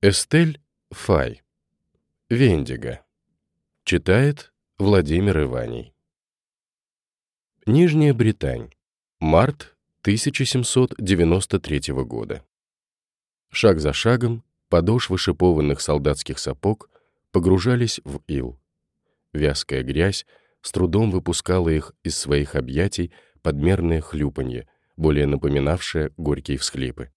Эстель Фай. Вендиго. Читает Владимир Иваний. Нижняя Британь. Март 1793 года. Шаг за шагом подошвы шипованных солдатских сапог погружались в ил. Вязкая грязь с трудом выпускала их из своих объятий подмерное хлюпанье, более напоминавшее горькие всхлипы.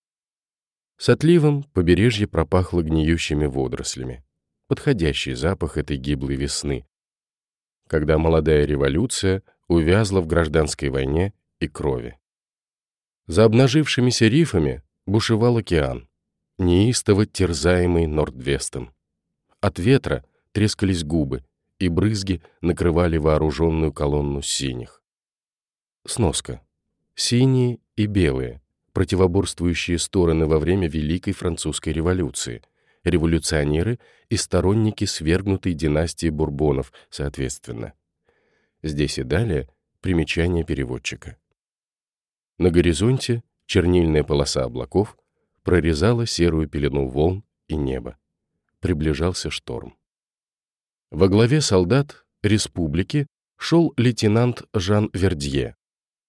С отливом побережье пропахло гниющими водорослями. Подходящий запах этой гиблой весны, когда молодая революция увязла в гражданской войне и крови. За обнажившимися рифами бушевал океан, неистово терзаемый Нордвестом. От ветра трескались губы, и брызги накрывали вооруженную колонну синих. Сноска. Синие и белые, противоборствующие стороны во время Великой Французской революции, революционеры и сторонники свергнутой династии Бурбонов, соответственно. Здесь и далее примечание переводчика. На горизонте чернильная полоса облаков прорезала серую пелену волн и неба. Приближался шторм. Во главе солдат республики шел лейтенант Жан Вердье.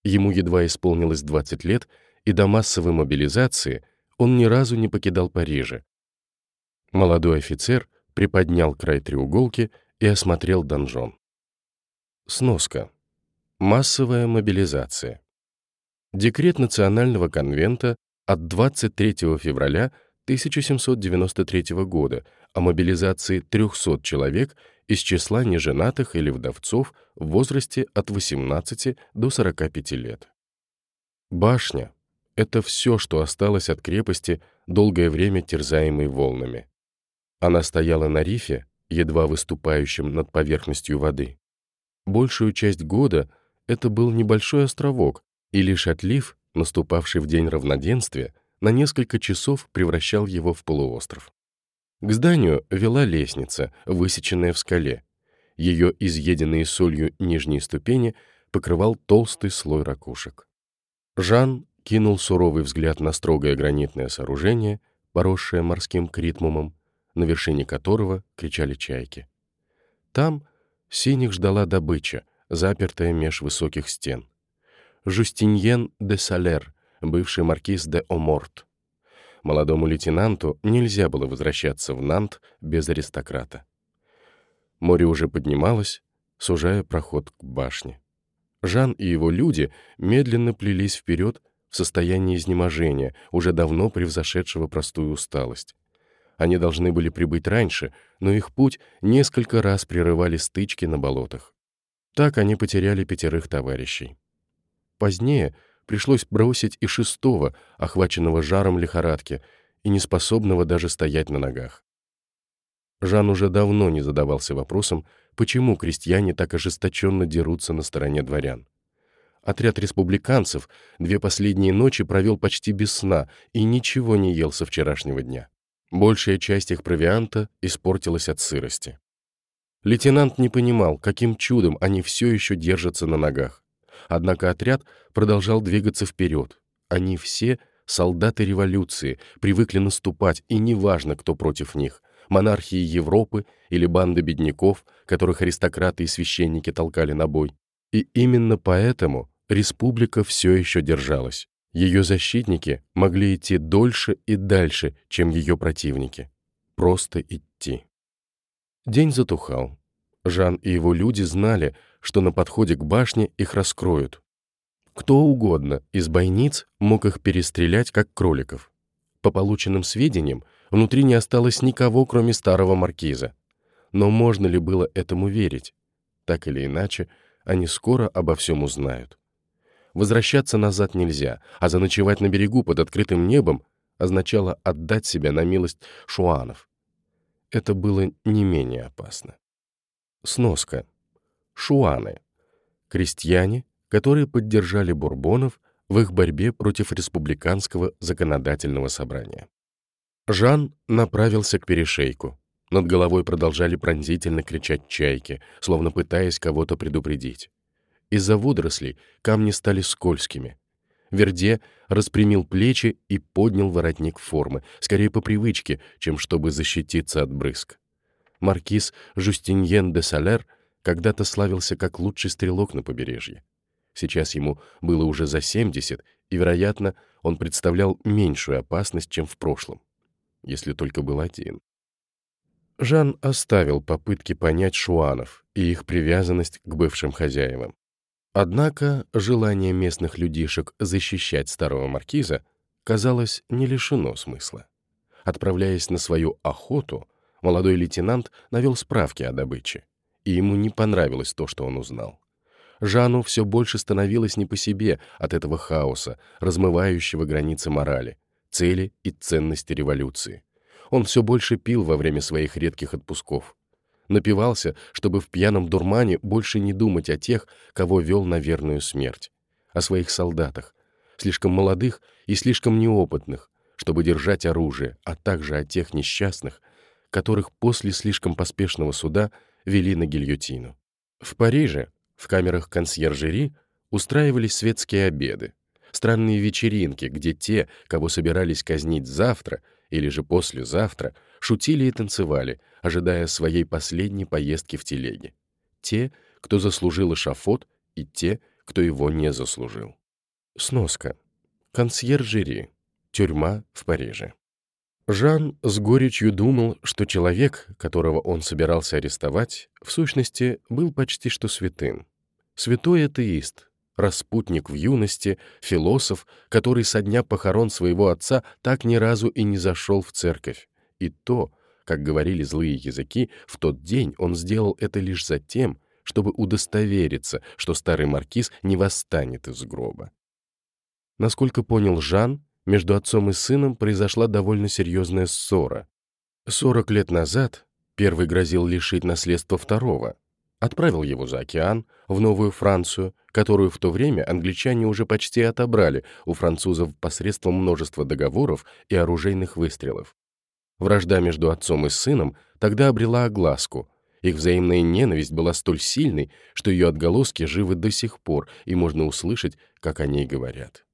Ему едва исполнилось 20 лет, и до массовой мобилизации он ни разу не покидал Парижа. Молодой офицер приподнял край треуголки и осмотрел донжон. Сноска. Массовая мобилизация. Декрет Национального конвента от 23 февраля 1793 года о мобилизации 300 человек из числа неженатых или вдовцов в возрасте от 18 до 45 лет. Башня, это все, что осталось от крепости, долгое время терзаемой волнами. Она стояла на рифе, едва выступающем над поверхностью воды. Большую часть года это был небольшой островок, и лишь отлив, наступавший в день равноденствия, на несколько часов превращал его в полуостров. К зданию вела лестница, высеченная в скале. Ее изъеденные солью нижние ступени покрывал толстый слой ракушек. Жан кинул суровый взгляд на строгое гранитное сооружение, поросшее морским критмумом, на вершине которого кричали чайки. Там синих ждала добыча, запертая меж высоких стен. Жустиньен де Салер, бывший маркиз де Оморт. Молодому лейтенанту нельзя было возвращаться в Нант без аристократа. Море уже поднималось, сужая проход к башне. Жан и его люди медленно плелись вперед, в состоянии изнеможения, уже давно превзошедшего простую усталость. Они должны были прибыть раньше, но их путь несколько раз прерывали стычки на болотах. Так они потеряли пятерых товарищей. Позднее пришлось бросить и шестого, охваченного жаром лихорадки, и неспособного даже стоять на ногах. Жан уже давно не задавался вопросом, почему крестьяне так ожесточенно дерутся на стороне дворян. Отряд республиканцев две последние ночи провел почти без сна и ничего не ел со вчерашнего дня. Большая часть их провианта испортилась от сырости. Лейтенант не понимал, каким чудом они все еще держатся на ногах. Однако отряд продолжал двигаться вперед. Они все — солдаты революции, привыкли наступать, и неважно, кто против них — монархии Европы или банды бедняков, которых аристократы и священники толкали на бой. И именно поэтому республика все еще держалась. Ее защитники могли идти дольше и дальше, чем ее противники. Просто идти. День затухал. Жан и его люди знали, что на подходе к башне их раскроют. Кто угодно из бойниц мог их перестрелять, как кроликов. По полученным сведениям, внутри не осталось никого, кроме старого маркиза. Но можно ли было этому верить? Так или иначе, они скоро обо всем узнают. Возвращаться назад нельзя, а заночевать на берегу под открытым небом означало отдать себя на милость шуанов. Это было не менее опасно. Сноска. Шуаны. Крестьяне, которые поддержали бурбонов в их борьбе против республиканского законодательного собрания. Жан направился к перешейку. Над головой продолжали пронзительно кричать чайки, словно пытаясь кого-то предупредить. Из-за водорослей камни стали скользкими. Верде распрямил плечи и поднял воротник формы, скорее по привычке, чем чтобы защититься от брызг. Маркиз Жустиньен де Салер когда-то славился как лучший стрелок на побережье. Сейчас ему было уже за 70, и, вероятно, он представлял меньшую опасность, чем в прошлом, если только был один. Жан оставил попытки понять шуанов и их привязанность к бывшим хозяевам. Однако желание местных людишек защищать старого маркиза казалось не лишено смысла. Отправляясь на свою охоту, молодой лейтенант навел справки о добыче, и ему не понравилось то, что он узнал. Жану все больше становилось не по себе от этого хаоса, размывающего границы морали, цели и ценности революции. Он все больше пил во время своих редких отпусков. Напивался, чтобы в пьяном дурмане больше не думать о тех, кого вел на верную смерть, о своих солдатах, слишком молодых и слишком неопытных, чтобы держать оружие, а также о тех несчастных, которых после слишком поспешного суда вели на гильотину. В Париже в камерах консьержери устраивались светские обеды, странные вечеринки, где те, кого собирались казнить завтра или же послезавтра, шутили и танцевали, ожидая своей последней поездки в телеге. Те, кто заслужил эшафот, и те, кто его не заслужил. Сноска. Консьержери. Тюрьма в Париже. Жан с горечью думал, что человек, которого он собирался арестовать, в сущности, был почти что святым. Святой атеист, распутник в юности, философ, который со дня похорон своего отца так ни разу и не зашел в церковь. И то, как говорили злые языки, в тот день он сделал это лишь за тем, чтобы удостовериться, что старый маркиз не восстанет из гроба. Насколько понял Жан, между отцом и сыном произошла довольно серьезная ссора. Сорок лет назад первый грозил лишить наследства второго, отправил его за океан, в Новую Францию, которую в то время англичане уже почти отобрали у французов посредством множества договоров и оружейных выстрелов. Вражда между отцом и сыном тогда обрела огласку. Их взаимная ненависть была столь сильной, что ее отголоски живы до сих пор, и можно услышать, как о ней говорят.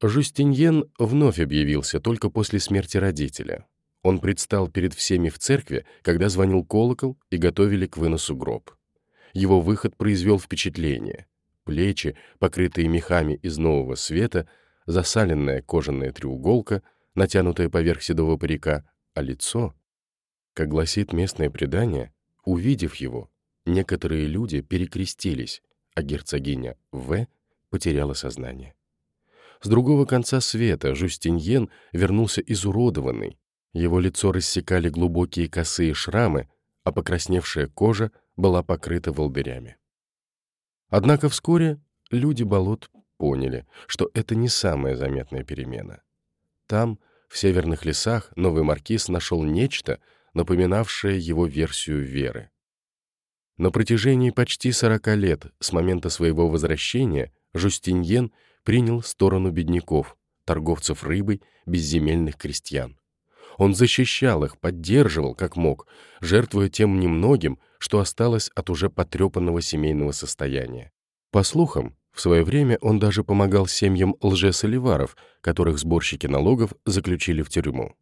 Жустиньен вновь объявился только после смерти родителя. Он предстал перед всеми в церкви, когда звонил колокол и готовили к выносу гроб. Его выход произвел впечатление. Плечи, покрытые мехами из нового света, засаленная кожаная треуголка, натянутая поверх седого парика, а лицо... Как гласит местное предание, увидев его, некоторые люди перекрестились, а герцогиня В. потеряла сознание. С другого конца света Жустиньен вернулся изуродованный, его лицо рассекали глубокие косые шрамы, а покрасневшая кожа была покрыта волдырями. Однако вскоре люди болот поняли, что это не самая заметная перемена. Там, в северных лесах, новый маркиз нашел нечто, напоминавшее его версию веры. На протяжении почти сорока лет с момента своего возвращения Жустиньен принял сторону бедняков, торговцев рыбой, безземельных крестьян. Он защищал их, поддерживал, как мог, жертвуя тем немногим, что осталось от уже потрепанного семейного состояния. По слухам, в свое время он даже помогал семьям лжесоливаров, которых сборщики налогов заключили в тюрьму.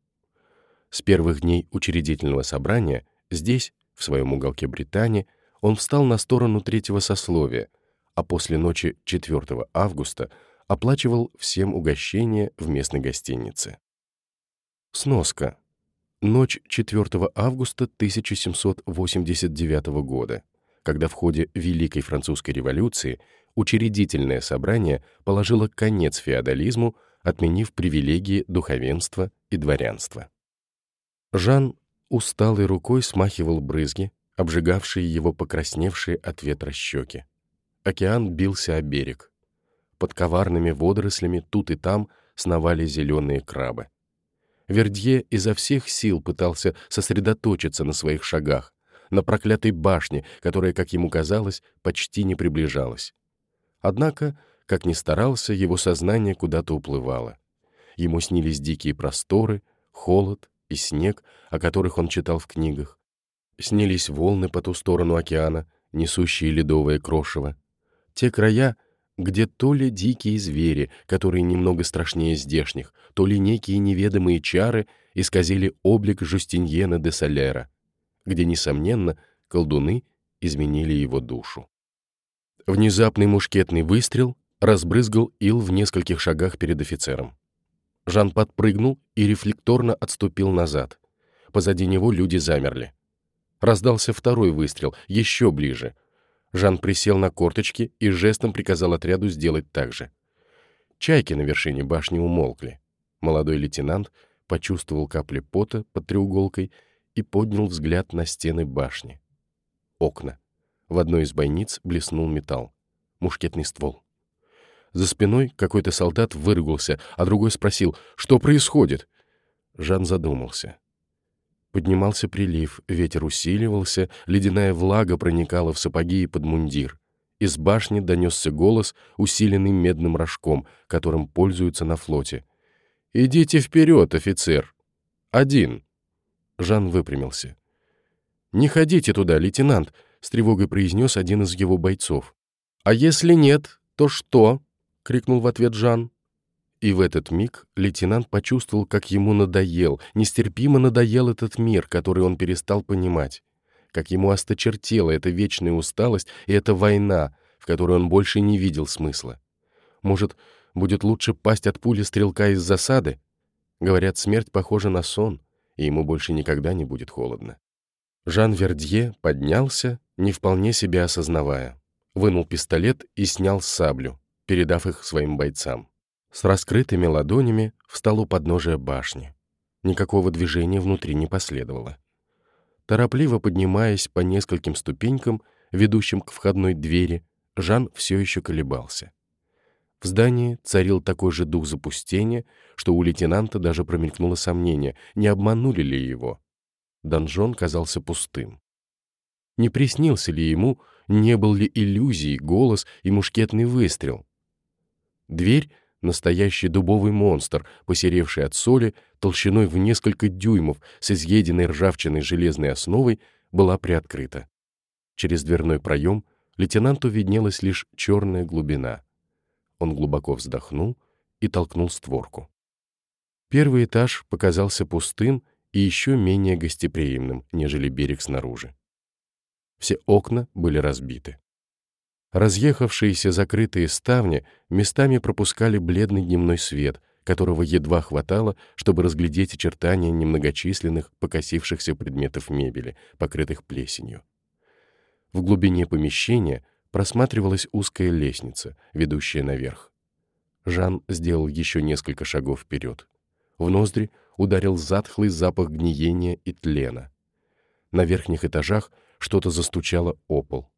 С первых дней учредительного собрания здесь, в своем уголке Британии, он встал на сторону третьего сословия, а после ночи 4 августа оплачивал всем угощения в местной гостинице. Сноска. Ночь 4 августа 1789 года, когда в ходе Великой Французской революции учредительное собрание положило конец феодализму, отменив привилегии духовенства и дворянства. Жан усталой рукой смахивал брызги, обжигавшие его покрасневшие от ветра щеки. Океан бился о берег. Под коварными водорослями тут и там сновали зеленые крабы. Вердье изо всех сил пытался сосредоточиться на своих шагах, на проклятой башне, которая, как ему казалось, почти не приближалась. Однако, как ни старался, его сознание куда-то уплывало. Ему снились дикие просторы, холод и снег, о которых он читал в книгах. Снились волны по ту сторону океана, несущие ледовое крошево. Те края, где то ли дикие звери, которые немного страшнее здешних, то ли некие неведомые чары исказили облик Жустиньена де Солера, где, несомненно, колдуны изменили его душу. Внезапный мушкетный выстрел разбрызгал ил в нескольких шагах перед офицером. Жан подпрыгнул и рефлекторно отступил назад. Позади него люди замерли. Раздался второй выстрел, еще ближе. Жан присел на корточки и жестом приказал отряду сделать так же. Чайки на вершине башни умолкли. Молодой лейтенант почувствовал капли пота под треуголкой и поднял взгляд на стены башни. Окна. В одной из бойниц блеснул металл. Мушкетный ствол. За спиной какой-то солдат выругался, а другой спросил, что происходит. Жан задумался. Поднимался прилив, ветер усиливался, ледяная влага проникала в сапоги и под мундир. Из башни донесся голос, усиленный медным рожком, которым пользуются на флоте. «Идите вперед, офицер!» «Один!» Жан выпрямился. «Не ходите туда, лейтенант!» — с тревогой произнес один из его бойцов. «А если нет, то что?» — крикнул в ответ Жан. И в этот миг лейтенант почувствовал, как ему надоел, нестерпимо надоел этот мир, который он перестал понимать, как ему осточертела эта вечная усталость и эта война, в которой он больше не видел смысла. Может, будет лучше пасть от пули стрелка из засады? Говорят, смерть похожа на сон, и ему больше никогда не будет холодно. Жан Вердье поднялся, не вполне себя осознавая, вынул пистолет и снял саблю, передав их своим бойцам. С раскрытыми ладонями встал у подножия башни. Никакого движения внутри не последовало. Торопливо поднимаясь по нескольким ступенькам, ведущим к входной двери, Жан все еще колебался. В здании царил такой же дух запустения, что у лейтенанта даже промелькнуло сомнение, не обманули ли его. Донжон казался пустым. Не приснился ли ему, не был ли иллюзией голос и мушкетный выстрел? Дверь Настоящий дубовый монстр, посеревший от соли, толщиной в несколько дюймов, с изъеденной ржавчиной железной основой, была приоткрыта. Через дверной проем лейтенанту виднелась лишь черная глубина. Он глубоко вздохнул и толкнул створку. Первый этаж показался пустым и еще менее гостеприимным, нежели берег снаружи. Все окна были разбиты. Разъехавшиеся закрытые ставни местами пропускали бледный дневной свет, которого едва хватало, чтобы разглядеть очертания немногочисленных покосившихся предметов мебели, покрытых плесенью. В глубине помещения просматривалась узкая лестница, ведущая наверх. Жан сделал еще несколько шагов вперед. В ноздри ударил затхлый запах гниения и тлена. На верхних этажах что-то застучало о пол.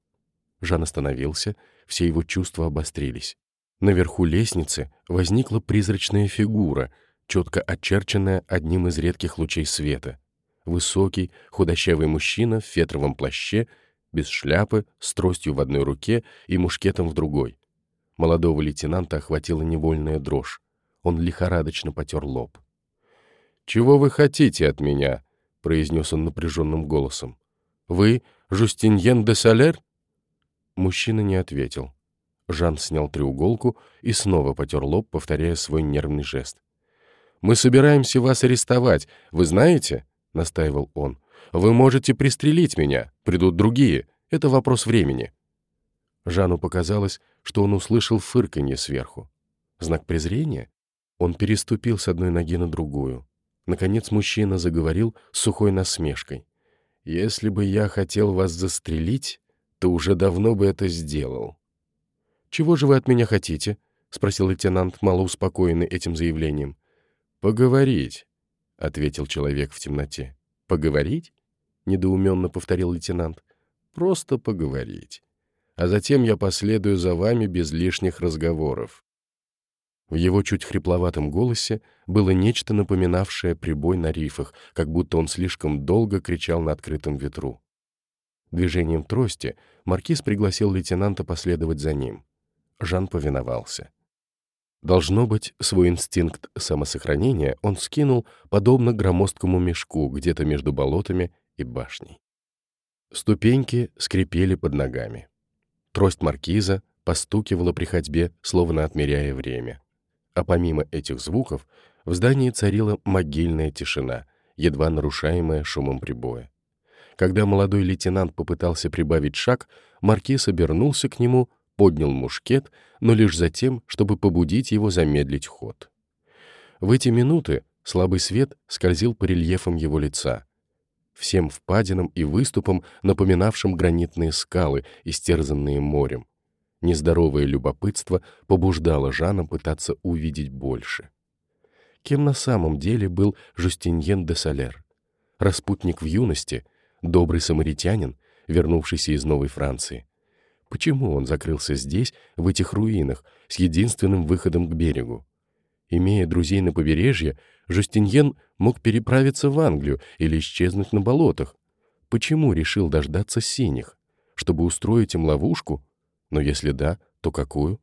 Жан остановился, все его чувства обострились. Наверху лестницы возникла призрачная фигура, четко очерченная одним из редких лучей света. Высокий, худощавый мужчина в фетровом плаще, без шляпы, с тростью в одной руке и мушкетом в другой. Молодого лейтенанта охватила невольная дрожь. Он лихорадочно потер лоб. «Чего вы хотите от меня?» — произнес он напряженным голосом. «Вы Жустиньен де Салер?» Мужчина не ответил. Жан снял треуголку и снова потер лоб, повторяя свой нервный жест. «Мы собираемся вас арестовать, вы знаете?» — настаивал он. «Вы можете пристрелить меня, придут другие. Это вопрос времени». Жану показалось, что он услышал фырканье сверху. Знак презрения? Он переступил с одной ноги на другую. Наконец мужчина заговорил с сухой насмешкой. «Если бы я хотел вас застрелить, ты уже давно бы это сделал». «Чего же вы от меня хотите?» — спросил лейтенант, мало успокоенный этим заявлением. «Поговорить», — ответил человек в темноте. «Поговорить?» — недоуменно повторил лейтенант. «Просто поговорить. А затем я последую за вами без лишних разговоров». В его чуть хрипловатом голосе было нечто напоминавшее прибой на рифах, как будто он слишком долго кричал на открытом ветру. Движением трости маркиз пригласил лейтенанта последовать за ним. Жан повиновался. Должно быть, свой инстинкт самосохранения он скинул, подобно громоздкому мешку, где-то между болотами и башней. Ступеньки скрипели под ногами. Трость маркиза постукивала при ходьбе, словно отмеряя время. А помимо этих звуков, в здании царила могильная тишина, едва нарушаемая шумом прибоя. Когда молодой лейтенант попытался прибавить шаг, маркиз обернулся к нему, поднял мушкет, но лишь за тем, чтобы побудить его замедлить ход. В эти минуты слабый свет скользил по рельефам его лица, всем впадинам и выступам, напоминавшим гранитные скалы, истерзанные морем. Нездоровое любопытство побуждало Жана пытаться увидеть больше. Кем на самом деле был Жустиньен де Солер? Распутник в юности, добрый самаритянин, вернувшийся из Новой Франции. Почему он закрылся здесь, в этих руинах, с единственным выходом к берегу? Имея друзей на побережье, Жустиньен мог переправиться в Англию или исчезнуть на болотах. Почему решил дождаться синих? Чтобы устроить им ловушку? Но если да, то какую?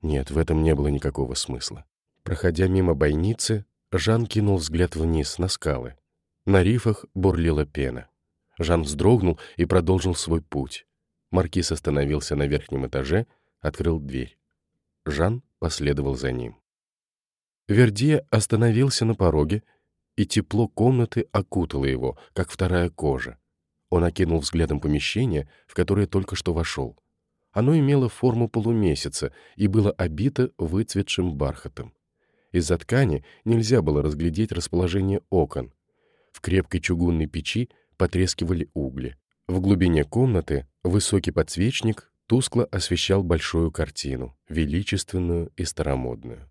Нет, в этом не было никакого смысла. Проходя мимо бойницы, Жан кинул взгляд вниз, на скалы. На рифах бурлила пена. Жан вздрогнул и продолжил свой путь. Маркиз остановился на верхнем этаже, открыл дверь. Жан последовал за ним. Вердье остановился на пороге, и тепло комнаты окутало его, как вторая кожа. Он окинул взглядом помещение, в которое только что вошел. Оно имело форму полумесяца и было обито выцветшим бархатом. Из-за ткани нельзя было разглядеть расположение окон. В крепкой чугунной печи потрескивали угли. В глубине комнаты высокий подсвечник тускло освещал большую картину, величественную и старомодную.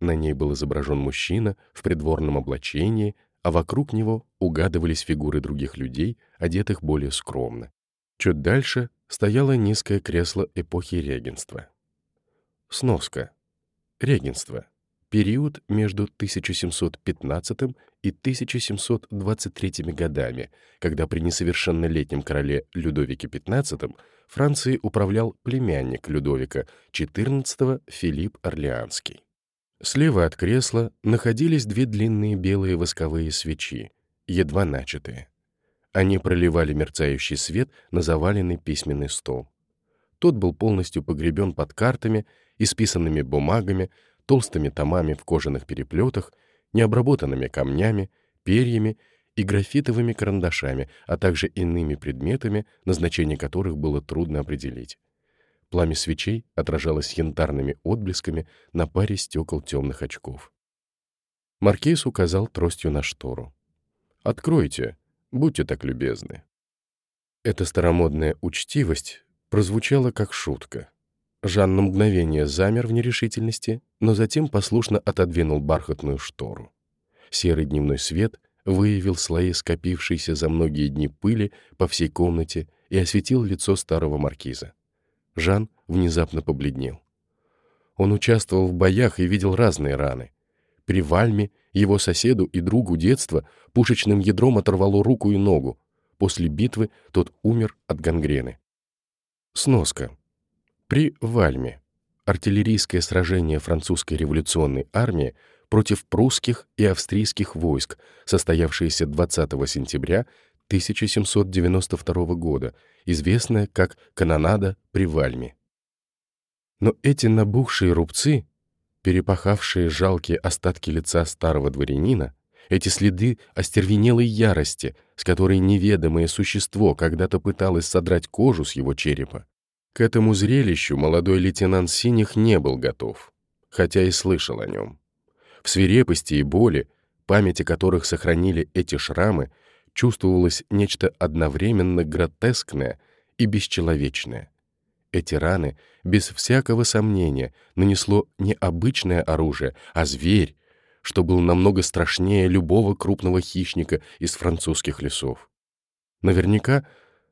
На ней был изображен мужчина в придворном облачении, а вокруг него угадывались фигуры других людей, одетых более скромно. Чуть дальше стояло низкое кресло эпохи регенства. Сноска. Регенство. Период между 1715 и 1723 годами, когда при несовершеннолетнем короле Людовике XV Францией управлял племянник Людовика XIV Филипп Орлеанский. Слева от кресла находились две длинные белые восковые свечи, едва начатые. Они проливали мерцающий свет на заваленный письменный стол. Тот был полностью погребен под картами, исписанными бумагами, толстыми томами в кожаных переплетах, необработанными камнями, перьями и графитовыми карандашами, а также иными предметами, назначение которых было трудно определить. Пламя свечей отражалось янтарными отблесками на паре стекол темных очков. Маркиз указал тростью на штору. «Откройте, будьте так любезны». Эта старомодная учтивость прозвучала как шутка. Жан на мгновение замер в нерешительности, но затем послушно отодвинул бархатную штору. Серый дневной свет выявил слои скопившейся за многие дни пыли по всей комнате и осветил лицо старого маркиза. Жан внезапно побледнел. Он участвовал в боях и видел разные раны. При Вальме его соседу и другу детства пушечным ядром оторвало руку и ногу. После битвы тот умер от гангрены. Сноска. При Вальме. Артиллерийское сражение французской революционной армии против прусских и австрийских войск, состоявшееся 20 сентября 1792 года, известная как канонада при Вальме. Но эти набухшие рубцы, перепахавшие жалкие остатки лица старого дворянина, эти следы остервенелой ярости, с которой неведомое существо когда-то пыталось содрать кожу с его черепа, к этому зрелищу молодой лейтенант Синих не был готов, хотя и слышал о нем. В свирепости и боли, памяти которых сохранили эти шрамы, чувствовалось нечто одновременно гротескное и бесчеловечное. Эти раны, без всякого сомнения, нанесло не обычное оружие, а зверь, что был намного страшнее любого крупного хищника из французских лесов. Наверняка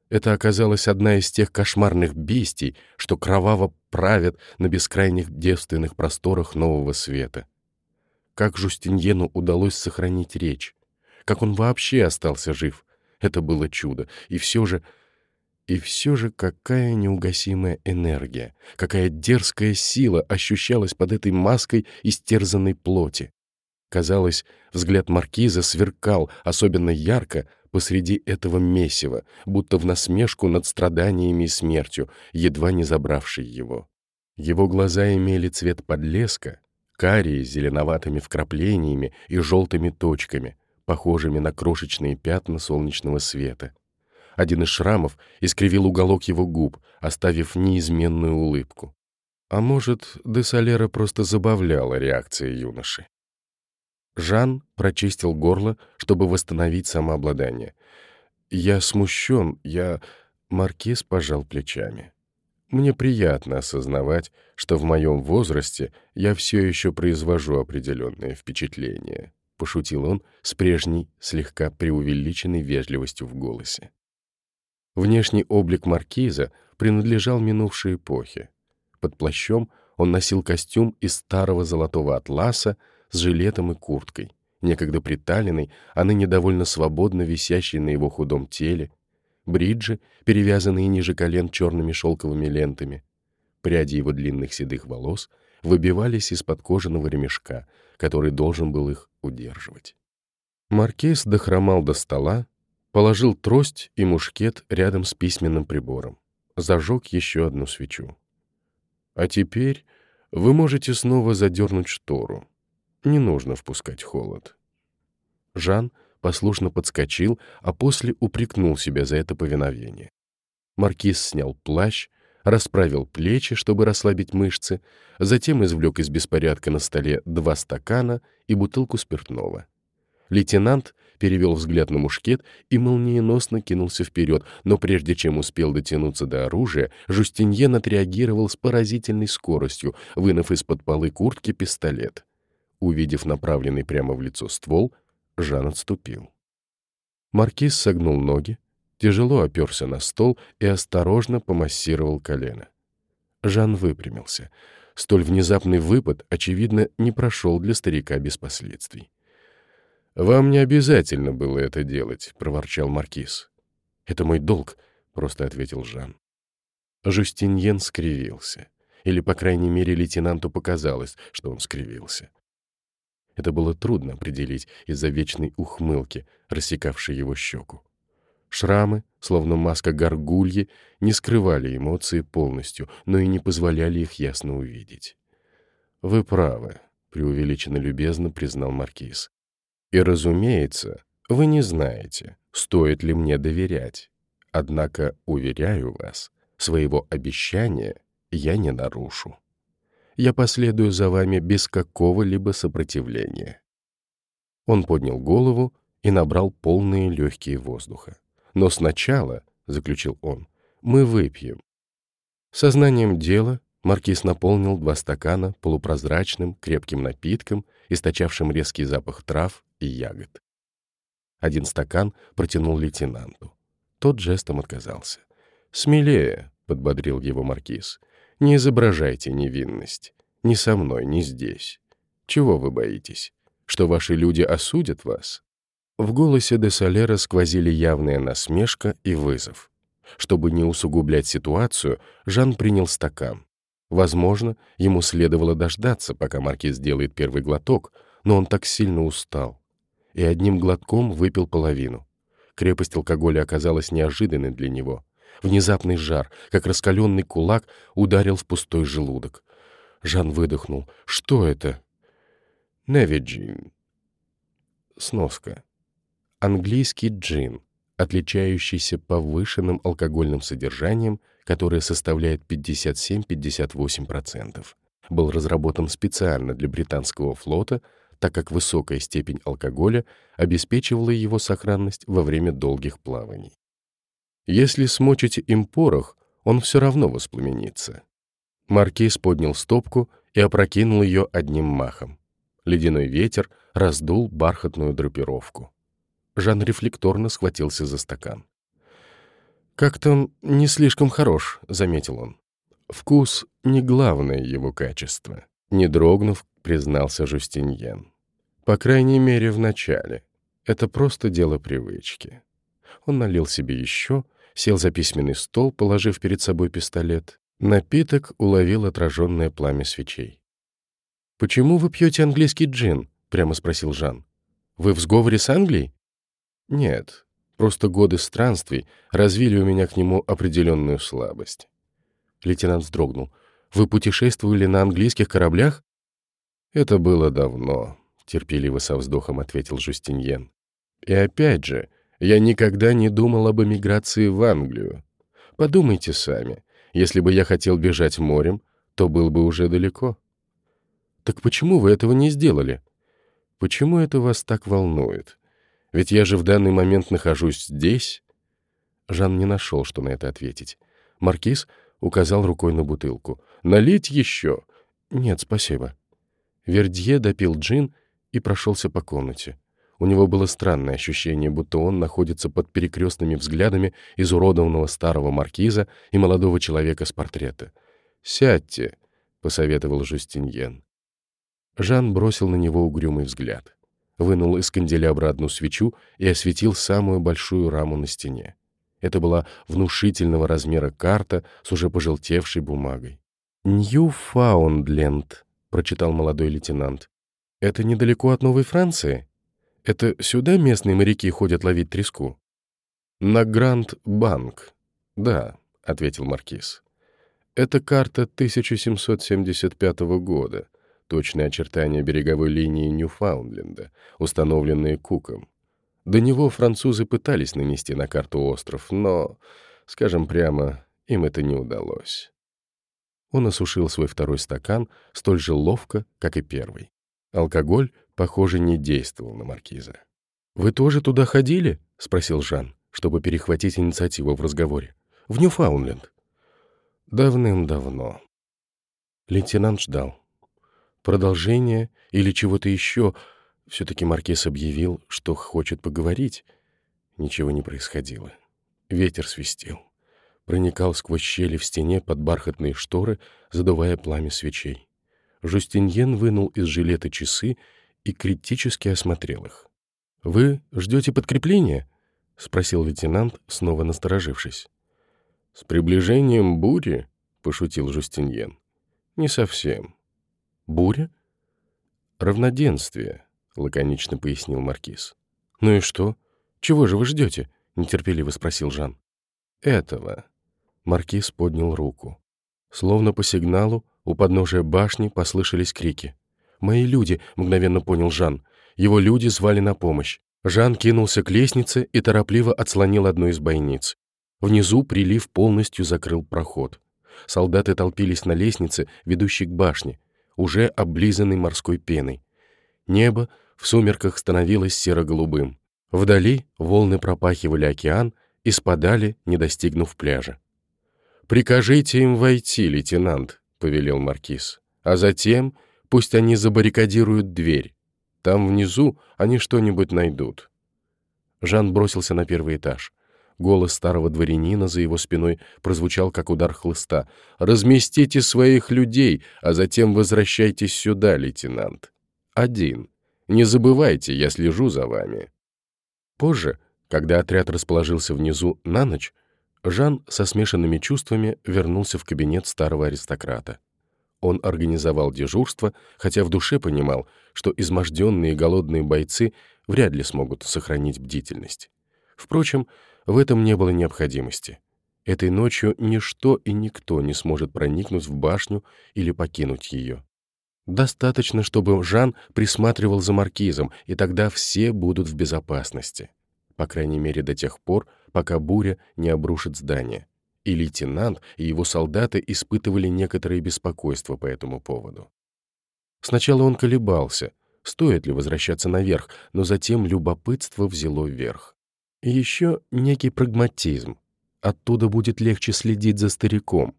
это оказалась одна из тех кошмарных бестий, что кроваво правят на бескрайних девственных просторах нового света. Как Жустиньену удалось сохранить речь? Как он вообще остался жив? Это было чудо. И все же... И все же какая неугасимая энергия, какая дерзкая сила ощущалась под этой маской истерзанной плоти. Казалось, взгляд маркиза сверкал особенно ярко посреди этого месива, будто в насмешку над страданиями и смертью, едва не забравшей его. Его глаза имели цвет подлеска, карие с зеленоватыми вкраплениями и желтыми точками, похожими на крошечные пятна солнечного света. Один из шрамов искривил уголок его губ, оставив неизменную улыбку. А может, де Солера просто забавляла реакция юноши. Жан прочистил горло, чтобы восстановить самообладание. «Я смущен, я...» Маркиз пожал плечами. «Мне приятно осознавать, что в моем возрасте я все еще произвожу определенное впечатление», — пошутил он с прежней, слегка преувеличенной вежливостью в голосе. Внешний облик маркиза принадлежал минувшей эпохе. Под плащом он носил костюм из старого золотого атласа с жилетом и курткой, некогда приталенной, а ныне довольно свободно висящей на его худом теле, бриджи, перевязанные ниже колен черными шелковыми лентами. Пряди его длинных седых волос выбивались из-под кожаного ремешка, который должен был их удерживать. Маркиз дохромал до стола, Положил трость и мушкет рядом с письменным прибором. Зажег еще одну свечу. А теперь вы можете снова задернуть штору. Не нужно впускать холод. Жан послушно подскочил, а после упрекнул себя за это повиновение. Маркиз снял плащ, расправил плечи, чтобы расслабить мышцы, затем извлек из беспорядка на столе два стакана и бутылку спиртного. Лейтенант перевел взгляд на мушкет и молниеносно кинулся вперед, но прежде чем успел дотянуться до оружия, Жустиньен отреагировал с поразительной скоростью, вынув из-под полы куртки пистолет. Увидев направленный прямо в лицо ствол, Жан отступил. Маркиз согнул ноги, тяжело оперся на стол и осторожно помассировал колено. Жан выпрямился. Столь внезапный выпад, очевидно, не прошел для старика без последствий. «Вам не обязательно было это делать», — проворчал Маркиз. «Это мой долг», — просто ответил Жан. Жустиньен скривился. Или, по крайней мере, лейтенанту показалось, что он скривился. Это было трудно определить из-за вечной ухмылки, рассекавшей его щеку. Шрамы, словно маска горгульи, не скрывали эмоции полностью, но и не позволяли их ясно увидеть. «Вы правы», — преувеличенно любезно признал Маркиз. И, разумеется, вы не знаете, стоит ли мне доверять. Однако, уверяю вас, своего обещания я не нарушу. Я последую за вами без какого-либо сопротивления». Он поднял голову и набрал полные легкие воздуха. «Но сначала, — заключил он, — мы выпьем». Сознанием дела маркиз наполнил два стакана полупрозрачным крепким напитком, источавшим резкий запах трав и ягод. Один стакан протянул лейтенанту. Тот жестом отказался. «Смелее», — подбодрил его маркиз, — «не изображайте невинность. Ни со мной, ни здесь. Чего вы боитесь? Что ваши люди осудят вас?» В голосе де Солера сквозили явная насмешка и вызов. Чтобы не усугублять ситуацию, Жан принял стакан. Возможно, ему следовало дождаться, пока маркиз сделает первый глоток, но он так сильно устал и одним глотком выпил половину. Крепость алкоголя оказалась неожиданной для него. Внезапный жар, как раскаленный кулак, ударил в пустой желудок. Жан выдохнул. «Что это?» «Неви джин». Сноска. Английский джин, отличающийся повышенным алкогольным содержанием, которое составляет 57-58%, был разработан специально для британского флота так как высокая степень алкоголя обеспечивала его сохранность во время долгих плаваний. Если смочите им порох, он все равно воспламенится. Маркиз поднял стопку и опрокинул ее одним махом. Ледяной ветер раздул бархатную драпировку. Жан рефлекторно схватился за стакан. «Как-то не слишком хорош», — заметил он. «Вкус — не главное его качество». Не дрогнув, признался Жустиньен. «По крайней мере, в начале. Это просто дело привычки». Он налил себе еще, сел за письменный стол, положив перед собой пистолет. Напиток уловил отраженное пламя свечей. «Почему вы пьете английский джин?» — прямо спросил Жан. «Вы в сговоре с Англией?» «Нет, просто годы странствий развили у меня к нему определенную слабость». Лейтенант вздрогнул. Вы путешествовали на английских кораблях?» «Это было давно», — терпеливо со вздохом ответил Жустиньен. «И опять же, я никогда не думал об эмиграции в Англию. Подумайте сами, если бы я хотел бежать морем, то был бы уже далеко». «Так почему вы этого не сделали?» «Почему это вас так волнует? Ведь я же в данный момент нахожусь здесь». Жан не нашел, что на это ответить. Маркиз указал рукой на бутылку. «Налить еще?» «Нет, спасибо». Вердье допил джин и прошелся по комнате. У него было странное ощущение, будто он находится под перекрестными взглядами изуродованного старого маркиза и молодого человека с портрета. «Сядьте», — посоветовал Жустиньен. Жан бросил на него угрюмый взгляд, вынул из канделябра одну свечу и осветил самую большую раму на стене. Это была внушительного размера карта с уже пожелтевшей бумагой. «Ньюфаундленд», — прочитал молодой лейтенант. «Это недалеко от Новой Франции? Это сюда местные моряки ходят ловить треску?» «На Гранд-Банк, да», — ответил Маркиз. «Это карта 1775 года, точные очертания береговой линии Ньюфаундленда, установленные Куком. До него французы пытались нанести на карту остров, но, скажем прямо, им это не удалось. Он осушил свой второй стакан столь же ловко, как и первый. Алкоголь, похоже, не действовал на маркиза. «Вы тоже туда ходили?» — спросил Жан, чтобы перехватить инициативу в разговоре. «В Ньюфаундленд». «Давным-давно». Лейтенант ждал. Продолжение или чего-то еще — все-таки Маркиз объявил, что хочет поговорить. Ничего не происходило. Ветер свистел. Проникал сквозь щели в стене под бархатные шторы, задувая пламя свечей. Жустиньен вынул из жилета часы и критически осмотрел их. «Вы ждете подкрепления?» — спросил лейтенант, снова насторожившись. «С приближением бури?» — пошутил Жустиньен. «Не совсем». «Буря?» «Равноденствие», лаконично пояснил Маркиз. «Ну и что? Чего же вы ждете?» — нетерпеливо спросил Жан. «Этого». Маркиз поднял руку. Словно по сигналу у подножия башни послышались крики. «Мои люди!» — мгновенно понял Жан. Его люди звали на помощь. Жан кинулся к лестнице и торопливо отслонил одну из бойниц. Внизу прилив полностью закрыл проход. Солдаты толпились на лестнице, ведущей к башне, уже облизанной морской пеной. Небо в сумерках становилось серо-голубым. Вдали волны пропахивали океан и спадали, не достигнув пляжа. «Прикажите им войти, лейтенант», — повелел маркиз. «А затем пусть они забаррикадируют дверь. Там внизу они что-нибудь найдут». Жан бросился на первый этаж. Голос старого дворянина за его спиной прозвучал, как удар хлыста. «Разместите своих людей, а затем возвращайтесь сюда, лейтенант. Один. Не забывайте, я слежу за вами». Позже, когда отряд расположился внизу на ночь, Жан со смешанными чувствами вернулся в кабинет старого аристократа. Он организовал дежурство, хотя в душе понимал, что изможденные голодные бойцы вряд ли смогут сохранить бдительность. Впрочем, в этом не было необходимости. Этой ночью ничто и никто не сможет проникнуть в башню или покинуть ее. Достаточно, чтобы Жан присматривал за маркизом, и тогда все будут в безопасности. По крайней мере, до тех пор, пока буря не обрушит здание. И лейтенант, и его солдаты испытывали некоторое беспокойство по этому поводу. Сначала он колебался, стоит ли возвращаться наверх, но затем любопытство взяло вверх. И еще некий прагматизм. Оттуда будет легче следить за стариком,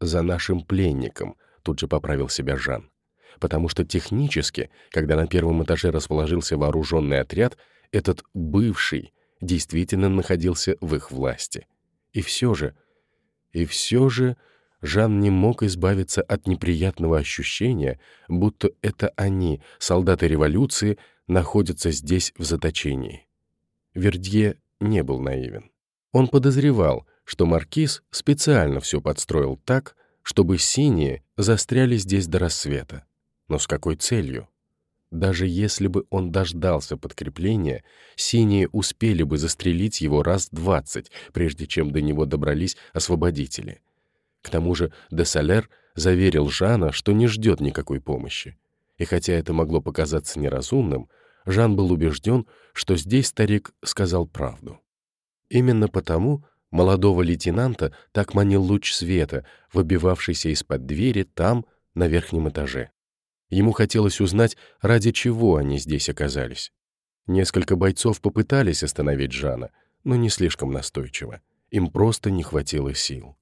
за нашим пленником, тут же поправил себя Жан потому что технически, когда на первом этаже расположился вооруженный отряд, этот бывший действительно находился в их власти. И все же, и все же Жан не мог избавиться от неприятного ощущения, будто это они, солдаты революции, находятся здесь в заточении. Вердье не был наивен. Он подозревал, что маркиз специально все подстроил так, чтобы синие застряли здесь до рассвета. Но с какой целью? Даже если бы он дождался подкрепления, синие успели бы застрелить его раз двадцать, прежде чем до него добрались освободители. К тому же де Салер заверил Жана, что не ждет никакой помощи. И хотя это могло показаться неразумным, Жан был убежден, что здесь старик сказал правду. Именно потому молодого лейтенанта так манил луч света, выбивавшийся из-под двери там, на верхнем этаже. Ему хотелось узнать, ради чего они здесь оказались. Несколько бойцов попытались остановить Жана, но не слишком настойчиво. Им просто не хватило сил.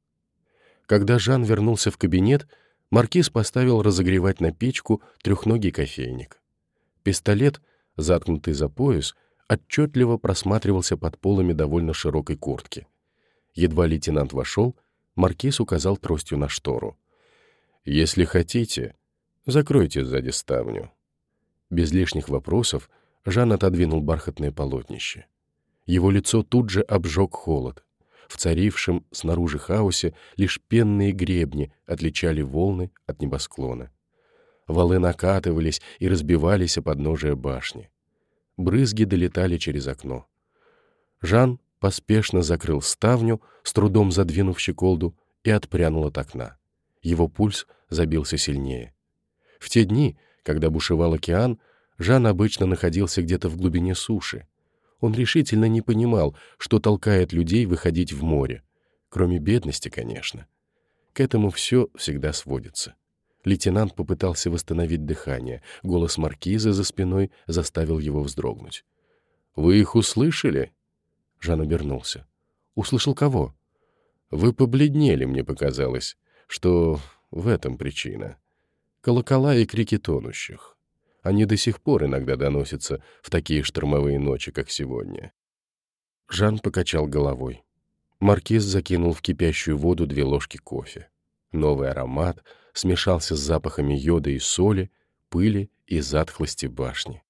Когда Жан вернулся в кабинет, маркиз поставил разогревать на печку трехногий кофейник. Пистолет, заткнутый за пояс, отчетливо просматривался под полами довольно широкой куртки. Едва лейтенант вошел, маркиз указал тростью на штору. «Если хотите, закройте сзади ставню». Без лишних вопросов Жан отодвинул бархатное полотнище. Его лицо тут же обжег холод. В царившем снаружи хаосе лишь пенные гребни отличали волны от небосклона. Валы накатывались и разбивались о подножие башни. Брызги долетали через окно. Жан поспешно закрыл ставню, с трудом задвинув щеколду, и отпрянул от окна. Его пульс забился сильнее. В те дни, когда бушевал океан, Жан обычно находился где-то в глубине суши. Он решительно не понимал, что толкает людей выходить в море. Кроме бедности, конечно. К этому все всегда сводится. Лейтенант попытался восстановить дыхание. Голос маркиза за спиной заставил его вздрогнуть. «Вы их услышали?» Жан обернулся. «Услышал кого?» «Вы побледнели, мне показалось, что в этом причина. Колокола и крики тонущих. Они до сих пор иногда доносятся в такие штормовые ночи, как сегодня. Жан покачал головой. Маркиз закинул в кипящую воду две ложки кофе. Новый аромат смешался с запахами йода и соли, пыли и затхлости башни.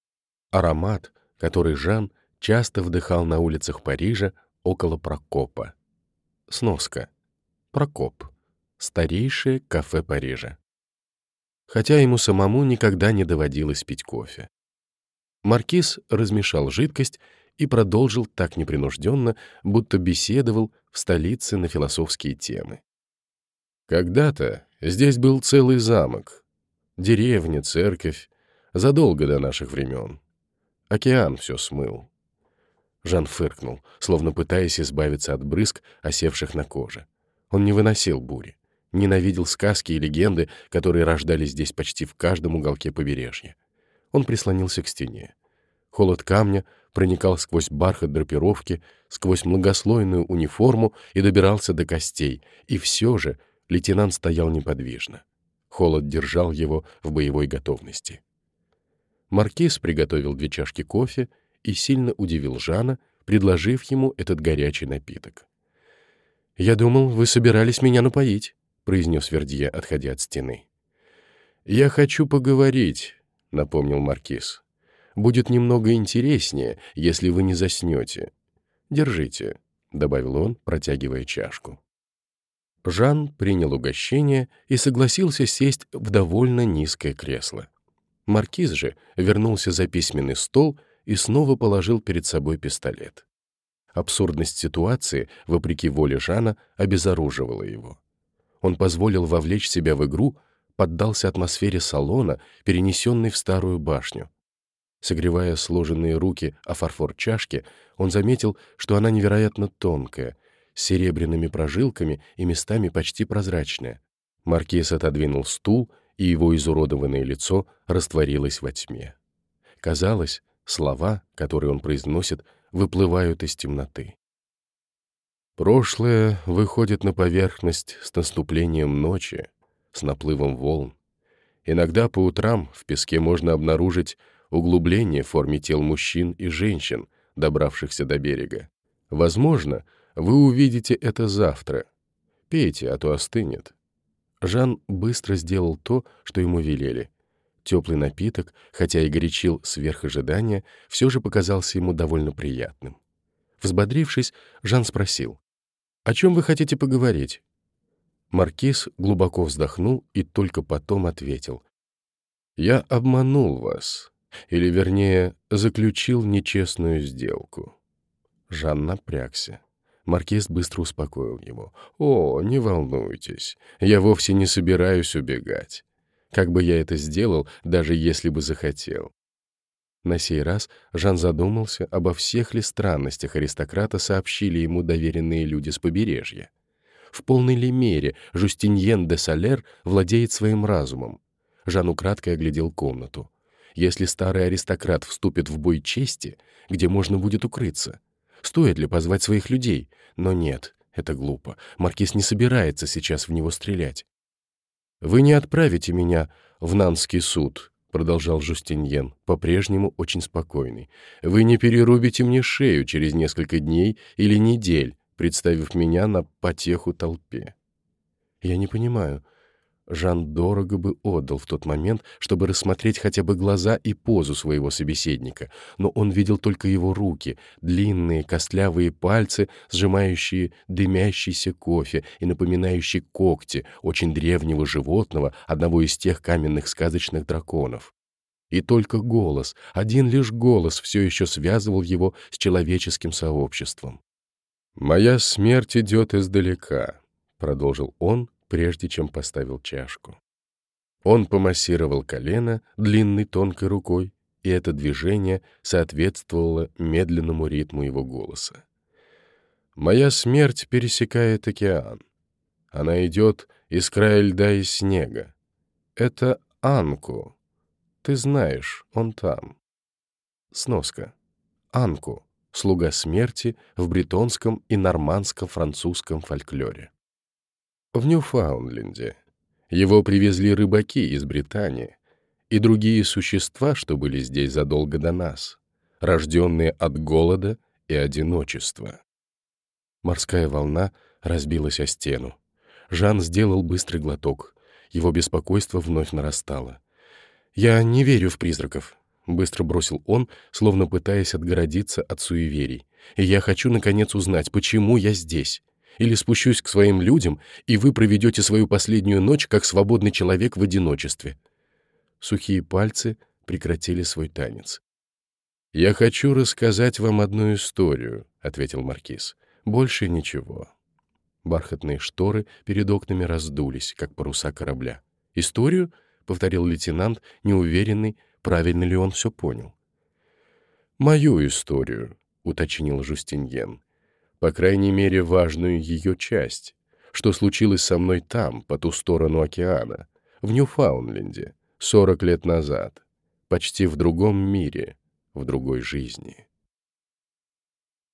Аромат, который Жан часто вдыхал на улицах Парижа около Прокопа. Сноска. Прокоп. Старейшее кафе Парижа хотя ему самому никогда не доводилось пить кофе. Маркиз размешал жидкость и продолжил так непринужденно, будто беседовал в столице на философские темы. Когда-то здесь был целый замок, деревня, церковь, задолго до наших времен. Океан все смыл. Жан фыркнул, словно пытаясь избавиться от брызг, осевших на коже. Он не выносил бури ненавидел сказки и легенды, которые рождались здесь почти в каждом уголке побережья. Он прислонился к стене. Холод камня проникал сквозь бархат драпировки, сквозь многослойную униформу и добирался до костей, и все же лейтенант стоял неподвижно. Холод держал его в боевой готовности. Маркиз приготовил две чашки кофе и сильно удивил Жана, предложив ему этот горячий напиток. «Я думал, вы собирались меня напоить», произнес Вердье, отходя от стены. «Я хочу поговорить», — напомнил Маркиз. «Будет немного интереснее, если вы не заснете. Держите», — добавил он, протягивая чашку. Жан принял угощение и согласился сесть в довольно низкое кресло. Маркиз же вернулся за письменный стол и снова положил перед собой пистолет. Абсурдность ситуации, вопреки воле Жана, обезоруживала его. Он позволил вовлечь себя в игру, поддался атмосфере салона, перенесенной в старую башню. Согревая сложенные руки о фарфор чашки, он заметил, что она невероятно тонкая, с серебряными прожилками и местами почти прозрачная. Маркиз отодвинул стул, и его изуродованное лицо растворилось во тьме. Казалось, слова, которые он произносит, выплывают из темноты. Прошлое выходит на поверхность с наступлением ночи, с наплывом волн. Иногда по утрам в песке можно обнаружить углубление в форме тел мужчин и женщин, добравшихся до берега. Возможно, вы увидите это завтра. Пейте, а то остынет. Жан быстро сделал то, что ему велели. Теплый напиток, хотя и горячил сверх ожидания, все же показался ему довольно приятным. Взбодрившись, Жан спросил, «О чем вы хотите поговорить?» Маркиз глубоко вздохнул и только потом ответил. «Я обманул вас, или, вернее, заключил нечестную сделку». Жан напрягся. Маркиз быстро успокоил его. «О, не волнуйтесь, я вовсе не собираюсь убегать. Как бы я это сделал, даже если бы захотел?» На сей раз Жан задумался, обо всех ли странностях аристократа сообщили ему доверенные люди с побережья. В полной ли мере Жустиньен де Салер владеет своим разумом? Жан украдкой оглядел комнату. Если старый аристократ вступит в бой чести, где можно будет укрыться? Стоит ли позвать своих людей? Но нет, это глупо. Маркиз не собирается сейчас в него стрелять. «Вы не отправите меня в Нанский суд», — продолжал Жустиньен, по-прежнему очень спокойный. «Вы не перерубите мне шею через несколько дней или недель, представив меня на потеху толпе». «Я не понимаю», Жан дорого бы отдал в тот момент, чтобы рассмотреть хотя бы глаза и позу своего собеседника, но он видел только его руки, длинные костлявые пальцы, сжимающие дымящийся кофе и напоминающие когти очень древнего животного, одного из тех каменных сказочных драконов. И только голос, один лишь голос все еще связывал его с человеческим сообществом. «Моя смерть идет издалека», — продолжил он, прежде чем поставил чашку. Он помассировал колено длинной тонкой рукой, и это движение соответствовало медленному ритму его голоса. «Моя смерть пересекает океан. Она идет из края льда и снега. Это Анку. Ты знаешь, он там». Сноска. Анку — слуга смерти в бретонском и нормандском французском фольклоре в Ньюфаундленде. Его привезли рыбаки из Британии и другие существа, что были здесь задолго до нас, рожденные от голода и одиночества. Морская волна разбилась о стену. Жан сделал быстрый глоток. Его беспокойство вновь нарастало. «Я не верю в призраков», — быстро бросил он, словно пытаясь отгородиться от суеверий. «И я хочу, наконец, узнать, почему я здесь или спущусь к своим людям, и вы проведете свою последнюю ночь как свободный человек в одиночестве». Сухие пальцы прекратили свой танец. «Я хочу рассказать вам одну историю», — ответил Маркиз. «Больше ничего». Бархатные шторы перед окнами раздулись, как паруса корабля. «Историю?» — повторил лейтенант, неуверенный, правильно ли он все понял. «Мою историю», — уточнил Жустиньен по крайней мере, важную ее часть, что случилось со мной там, по ту сторону океана, в Ньюфаундленде, 40 лет назад, почти в другом мире, в другой жизни.